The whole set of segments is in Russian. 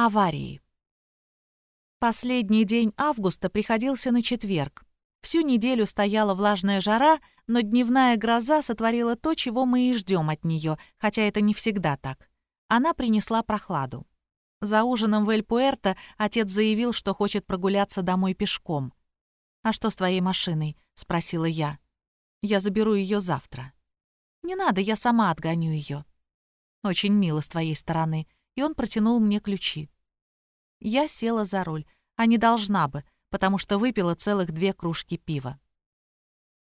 Аварии. Последний день августа приходился на четверг. Всю неделю стояла влажная жара, но дневная гроза сотворила то, чего мы и ждем от нее, хотя это не всегда так. Она принесла прохладу. За ужином в Эль-Пуэрто отец заявил, что хочет прогуляться домой пешком. «А что с твоей машиной?» — спросила я. «Я заберу ее завтра». «Не надо, я сама отгоню ее. «Очень мило с твоей стороны», и он протянул мне ключи. Я села за руль, а не должна бы, потому что выпила целых две кружки пива.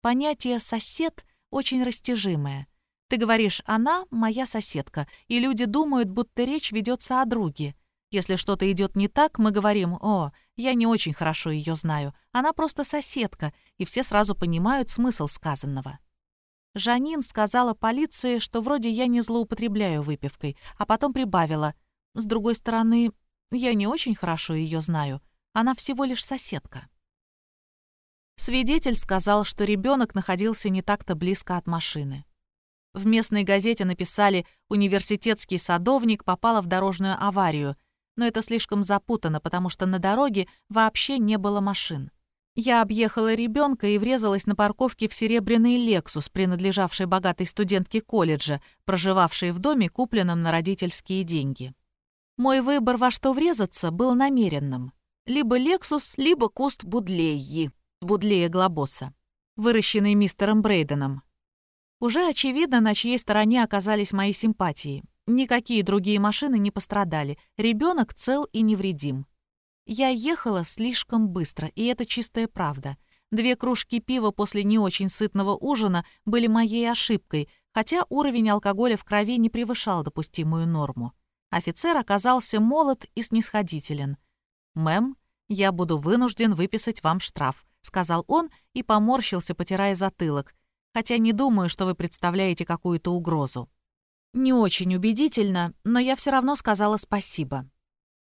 Понятие «сосед» очень растяжимое. Ты говоришь «она моя соседка», и люди думают, будто речь ведется о друге. Если что-то идет не так, мы говорим «О, я не очень хорошо ее знаю, она просто соседка», и все сразу понимают смысл сказанного. Жанин сказала полиции, что вроде я не злоупотребляю выпивкой, а потом прибавила. С другой стороны, я не очень хорошо ее знаю. Она всего лишь соседка. Свидетель сказал, что ребенок находился не так-то близко от машины. В местной газете написали «Университетский садовник попала в дорожную аварию», но это слишком запутано, потому что на дороге вообще не было машин. Я объехала ребенка и врезалась на парковке в серебряный «Лексус», принадлежавший богатой студентке колледжа, проживавшей в доме, купленном на родительские деньги. Мой выбор во что врезаться был намеренным. Либо «Лексус», либо куст Будлеи, Будлея глобоса, выращенный мистером Брейденом. Уже очевидно, на чьей стороне оказались мои симпатии. Никакие другие машины не пострадали. Ребенок цел и невредим. Я ехала слишком быстро, и это чистая правда. Две кружки пива после не очень сытного ужина были моей ошибкой, хотя уровень алкоголя в крови не превышал допустимую норму. Офицер оказался молод и снисходителен. «Мэм, я буду вынужден выписать вам штраф», — сказал он и поморщился, потирая затылок, хотя не думаю, что вы представляете какую-то угрозу. Не очень убедительно, но я все равно сказала спасибо.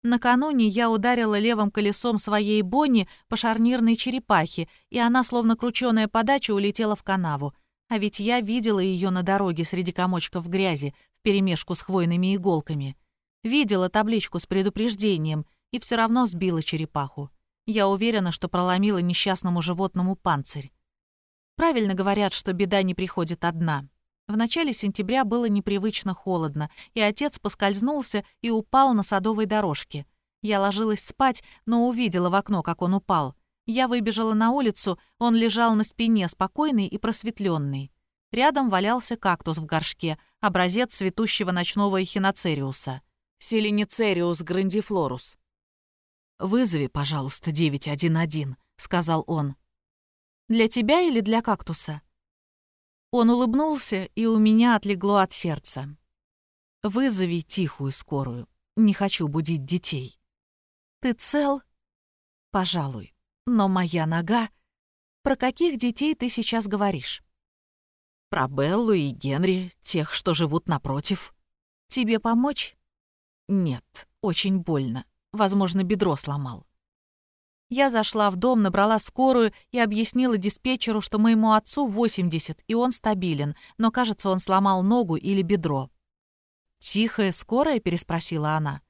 Накануне я ударила левым колесом своей Бонни по шарнирной черепахе, и она, словно крученая подача, улетела в канаву. А ведь я видела ее на дороге среди комочков грязи, вперемешку с хвойными иголками. Видела табличку с предупреждением и все равно сбила черепаху. Я уверена, что проломила несчастному животному панцирь. Правильно говорят, что беда не приходит одна. В начале сентября было непривычно холодно, и отец поскользнулся и упал на садовой дорожке. Я ложилась спать, но увидела в окно, как он упал. Я выбежала на улицу, он лежал на спине, спокойный и просветленный. Рядом валялся кактус в горшке, образец цветущего ночного эхиноцериуса. Селеницериус грандифлорус. «Вызови, пожалуйста, 911», — сказал он. «Для тебя или для кактуса?» Он улыбнулся, и у меня отлегло от сердца. «Вызови тихую скорую. Не хочу будить детей». «Ты цел?» «Пожалуй. Но моя нога...» «Про каких детей ты сейчас говоришь?» «Про Беллу и Генри, тех, что живут напротив». «Тебе помочь?» «Нет, очень больно. Возможно, бедро сломал». Я зашла в дом, набрала скорую и объяснила диспетчеру, что моему отцу 80, и он стабилен, но, кажется, он сломал ногу или бедро. «Тихая скорая?» — переспросила она.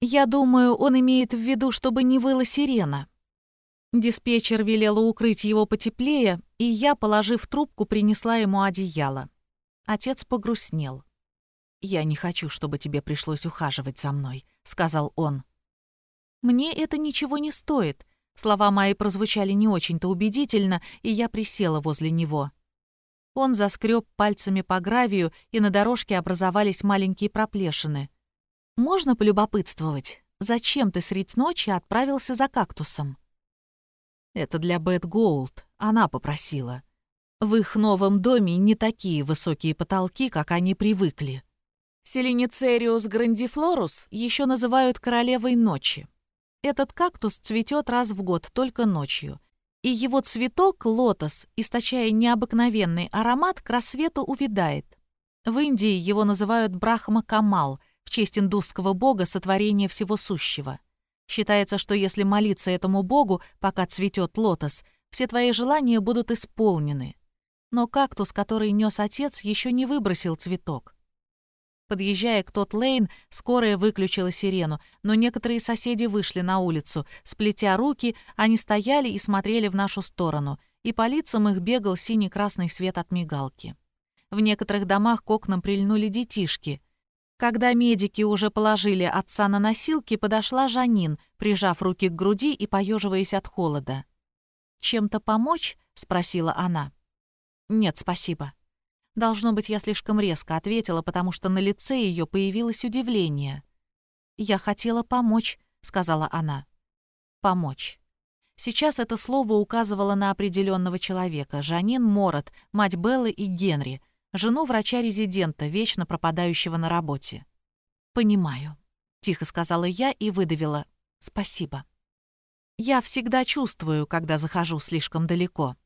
«Я думаю, он имеет в виду, чтобы не выла сирена». Диспетчер велела укрыть его потеплее, и я, положив трубку, принесла ему одеяло. Отец погрустнел. «Я не хочу, чтобы тебе пришлось ухаживать за мной», — сказал он. «Мне это ничего не стоит. Слова мои прозвучали не очень-то убедительно, и я присела возле него. Он заскреб пальцами по гравию, и на дорожке образовались маленькие проплешины. «Можно полюбопытствовать, зачем ты средь ночи отправился за кактусом?» «Это для Бет Гоулд, она попросила. В их новом доме не такие высокие потолки, как они привыкли. Селеницериус грандифлорус еще называют королевой ночи. Этот кактус цветет раз в год, только ночью. И его цветок, лотос, источая необыкновенный аромат, к рассвету увядает. В Индии его называют Брахма-Камал, в честь индусского бога сотворения всего сущего. Считается, что если молиться этому богу, пока цветет лотос, все твои желания будут исполнены. Но кактус, который нес отец, еще не выбросил цветок. Подъезжая к тот лейн, скорая выключила сирену, но некоторые соседи вышли на улицу. Сплетя руки, они стояли и смотрели в нашу сторону, и по лицам их бегал синий-красный свет от мигалки. В некоторых домах к окнам прильнули детишки. Когда медики уже положили отца на носилки, подошла Жанин, прижав руки к груди и поеживаясь от холода. «Чем-то помочь?» — спросила она. «Нет, спасибо». Должно быть, я слишком резко ответила, потому что на лице ее появилось удивление. «Я хотела помочь», — сказала она. «Помочь». Сейчас это слово указывало на определенного человека, Жанин Морот, мать Беллы и Генри, жену врача-резидента, вечно пропадающего на работе. «Понимаю», — тихо сказала я и выдавила «спасибо». Я всегда чувствую, когда захожу слишком далеко.